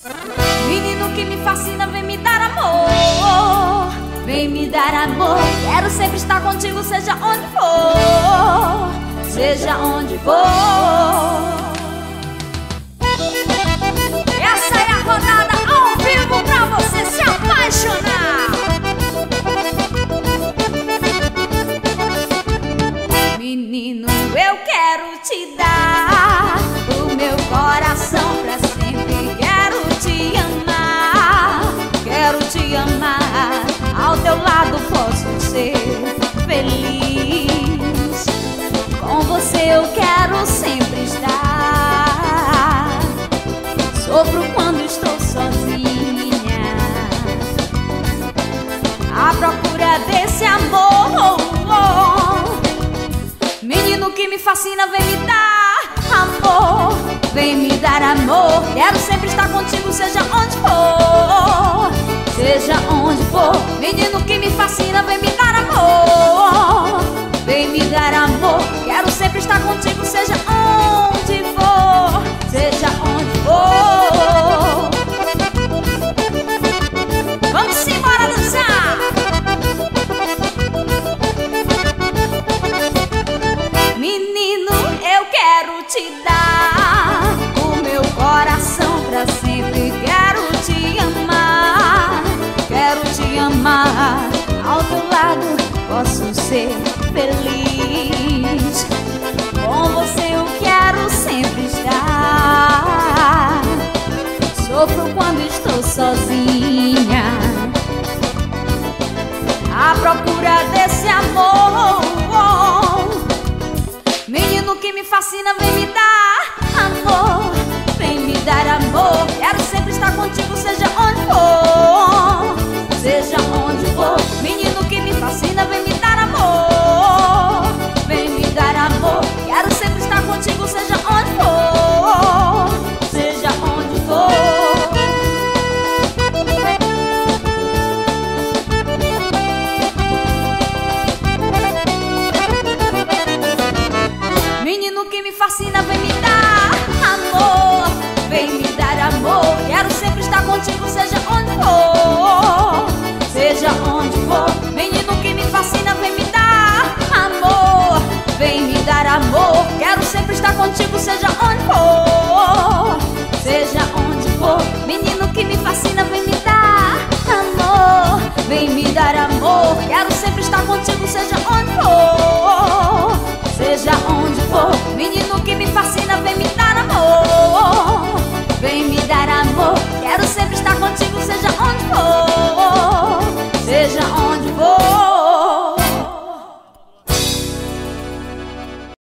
Menino que me fascina, vem me dar amor. Vem me dar amor. Quero sempre estar contigo, seja onde for. Seja onde for. Essa é a rodada ao vivo pra você se apaixonar. Menino, eu quero te dar o meu coração ser feliz. Com você eu quero sempre estar. Sofro quando estou sozinha. À procura desse amor. Menino que me fascina, vem me dar amor. Vem me dar amor. Quero sempre posso ser feliz. Com você eu quero sempre estar. Sofro quando estou sozinha. À procura desse amor. Menino que me fascina, vem fascina, vem me dar amor. Vem me dar amor. Quero sempre estar contigo, seja onde.